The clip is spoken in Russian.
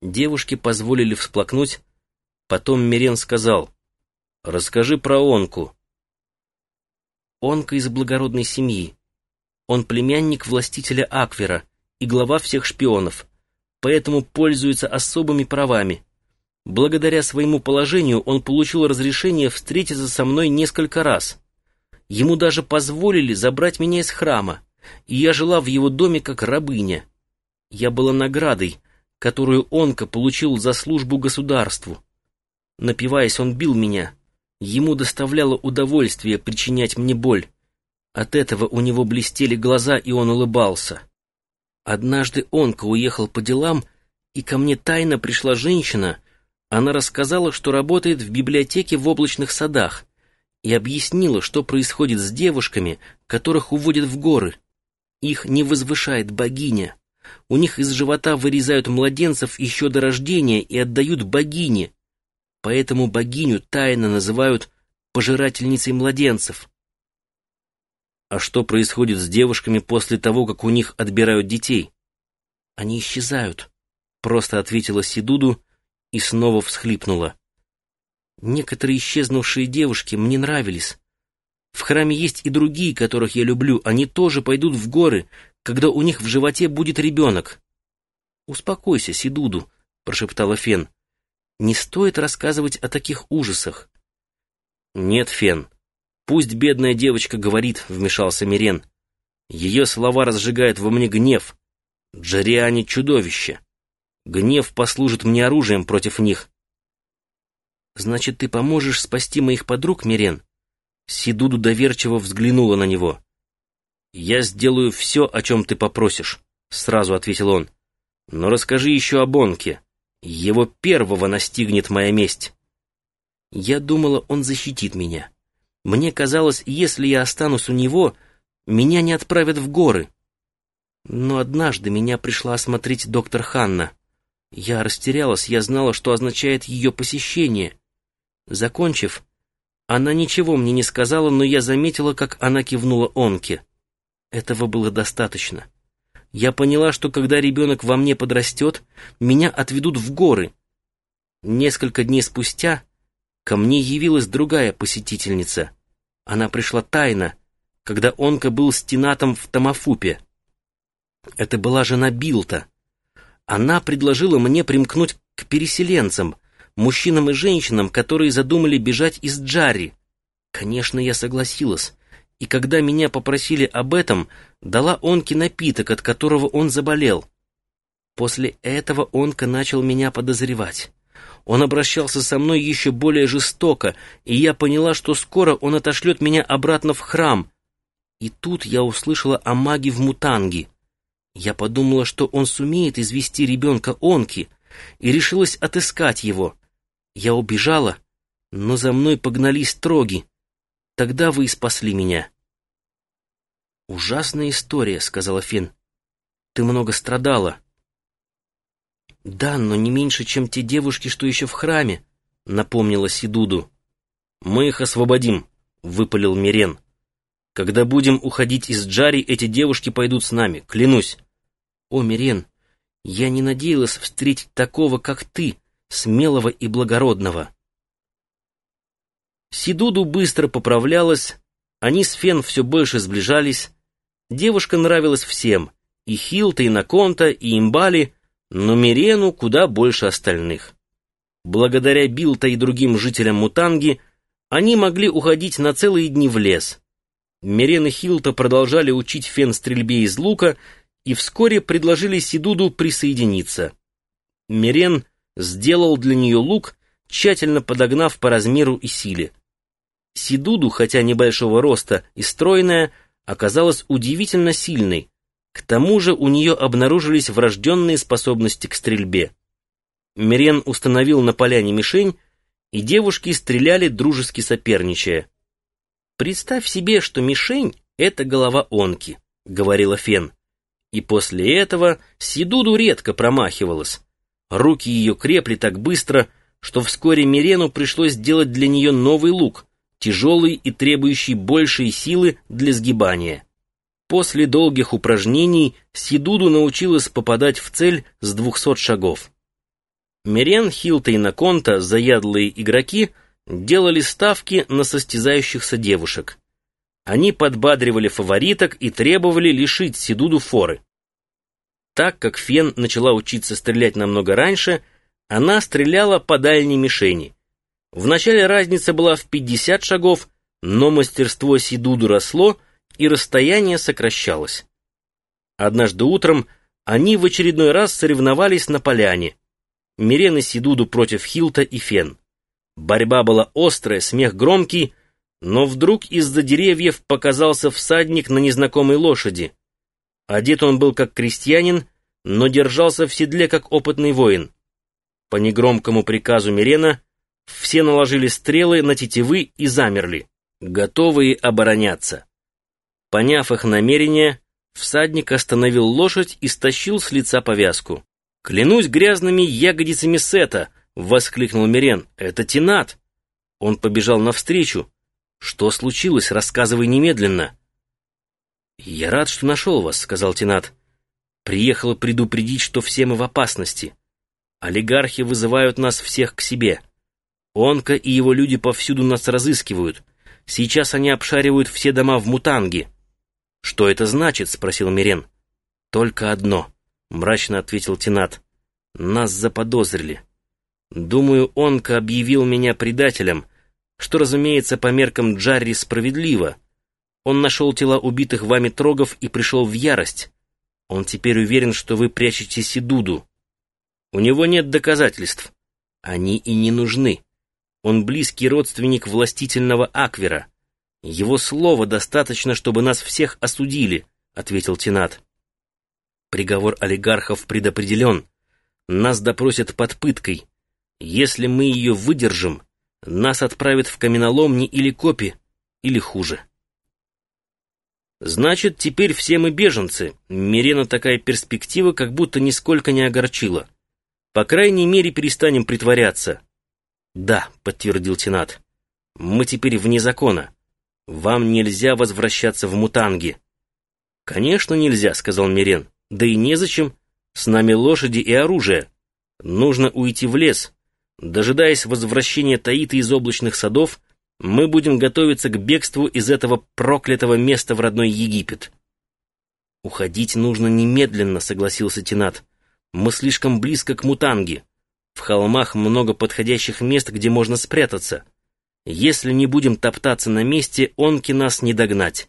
Девушке позволили всплакнуть, потом Мирен сказал, «Расскажи про Онку». Онка из благородной семьи. Он племянник властителя Аквера и глава всех шпионов, поэтому пользуется особыми правами. Благодаря своему положению он получил разрешение встретиться со мной несколько раз. Ему даже позволили забрать меня из храма, и я жила в его доме как рабыня. Я была наградой, которую Онка получил за службу государству. Напиваясь, он бил меня. Ему доставляло удовольствие причинять мне боль. От этого у него блестели глаза, и он улыбался. Однажды Онка уехал по делам, и ко мне тайно пришла женщина. Она рассказала, что работает в библиотеке в облачных садах, и объяснила, что происходит с девушками, которых уводят в горы. Их не возвышает богиня. У них из живота вырезают младенцев еще до рождения и отдают богине. Поэтому богиню тайно называют пожирательницей младенцев. А что происходит с девушками после того, как у них отбирают детей? Они исчезают, просто ответила Сидуду и снова всхлипнула. Некоторые исчезнувшие девушки мне нравились. В храме есть и другие, которых я люблю. Они тоже пойдут в горы, когда у них в животе будет ребенок. «Успокойся, Сидуду», — прошептала Фен. «Не стоит рассказывать о таких ужасах». «Нет, Фен, пусть бедная девочка говорит», — вмешался Мирен. «Ее слова разжигают во мне гнев. Джариане — чудовище. Гнев послужит мне оружием против них». «Значит, ты поможешь спасти моих подруг, Мирен?» Сидуду доверчиво взглянула на него. «Я сделаю все, о чем ты попросишь», — сразу ответил он. «Но расскажи еще о Бонке. Его первого настигнет моя месть». Я думала, он защитит меня. Мне казалось, если я останусь у него, меня не отправят в горы. Но однажды меня пришла осмотреть доктор Ханна. Я растерялась, я знала, что означает ее посещение. Закончив, она ничего мне не сказала, но я заметила, как она кивнула Онке. Этого было достаточно. Я поняла, что когда ребенок во мне подрастет, меня отведут в горы. Несколько дней спустя ко мне явилась другая посетительница. Она пришла тайно, когда Онка был стенатом в Тамафупе. Это была жена Билта. Она предложила мне примкнуть к переселенцам, мужчинам и женщинам, которые задумали бежать из Джарри. Конечно, я согласилась и когда меня попросили об этом, дала Онке напиток, от которого он заболел. После этого Онка начал меня подозревать. Он обращался со мной еще более жестоко, и я поняла, что скоро он отошлет меня обратно в храм. И тут я услышала о маге в Мутанге. Я подумала, что он сумеет извести ребенка Онки, и решилась отыскать его. Я убежала, но за мной погнались троги. Тогда вы и спасли меня». «Ужасная история», — сказала Фин. «Ты много страдала». «Да, но не меньше, чем те девушки, что еще в храме», — напомнила Сидуду. «Мы их освободим», — выпалил Мирен. «Когда будем уходить из Джари, эти девушки пойдут с нами, клянусь». «О, Мирен, я не надеялась встретить такого, как ты, смелого и благородного». Сидуду быстро поправлялась, они с Фен все больше сближались. Девушка нравилась всем, и Хилта, и Наконта, и Имбали, но Мирену куда больше остальных. Благодаря Билта и другим жителям Мутанги они могли уходить на целые дни в лес. Мирен и Хилта продолжали учить Фен стрельбе из лука и вскоре предложили Сидуду присоединиться. Мирен сделал для нее лук, тщательно подогнав по размеру и силе. Сидуду, хотя небольшого роста и стройная, оказалась удивительно сильной. К тому же у нее обнаружились врожденные способности к стрельбе. Мирен установил на поляне мишень, и девушки стреляли, дружески соперничая. «Представь себе, что мишень — это голова онки», — говорила Фен. И после этого Сидуду редко промахивалась. Руки ее крепли так быстро, что вскоре Мирену пришлось сделать для нее новый лук, тяжелый и требующий большей силы для сгибания. После долгих упражнений Сидуду научилась попадать в цель с двухсот шагов. Мирен, Хилта и Наконта, заядлые игроки, делали ставки на состязающихся девушек. Они подбадривали фавориток и требовали лишить Сидуду форы. Так как Фен начала учиться стрелять намного раньше, она стреляла по дальней мишени. Вначале разница была в 50 шагов, но мастерство Сидуду росло, и расстояние сокращалось. Однажды утром они в очередной раз соревновались на поляне. Мирен и Сидуду против Хилта и Фен. Борьба была острая, смех громкий, но вдруг из-за деревьев показался всадник на незнакомой лошади. Одет он был как крестьянин, но держался в седле как опытный воин. По негромкому приказу Мирена все наложили стрелы на тетивы и замерли, готовые обороняться. Поняв их намерение, всадник остановил лошадь и стащил с лица повязку. «Клянусь грязными ягодицами Сета!» — воскликнул Мирен. «Это Тенат!» Он побежал навстречу. «Что случилось? Рассказывай немедленно». «Я рад, что нашел вас», — сказал Тенат. «Приехал предупредить, что все мы в опасности. Олигархи вызывают нас всех к себе. Онка и его люди повсюду нас разыскивают. Сейчас они обшаривают все дома в Мутанге». «Что это значит?» — спросил Мирен. «Только одно», — мрачно ответил Тенат. «Нас заподозрили. Думаю, Онка объявил меня предателем, что, разумеется, по меркам Джарри справедливо. Он нашел тела убитых вами трогов и пришел в ярость. Он теперь уверен, что вы прячете Сидуду. У него нет доказательств. Они и не нужны. Он близкий родственник властительного Аквера. Его слова достаточно, чтобы нас всех осудили, ответил Тенат. Приговор олигархов предопределен. Нас допросят под пыткой. Если мы ее выдержим, нас отправят в каменоломни или копи, или хуже. Значит, теперь все мы беженцы. Мирена такая перспектива как будто нисколько не огорчила. По крайней мере, перестанем притворяться. Да, подтвердил Тенат. Мы теперь вне закона. Вам нельзя возвращаться в Мутанги. Конечно, нельзя, сказал Мирен. Да и незачем. С нами лошади и оружие. Нужно уйти в лес, Дожидаясь возвращения Таита из облачных садов, мы будем готовиться к бегству из этого проклятого места в родной Египет. «Уходить нужно немедленно», — согласился Тенат. «Мы слишком близко к Мутанге. В холмах много подходящих мест, где можно спрятаться. Если не будем топтаться на месте, онки нас не догнать».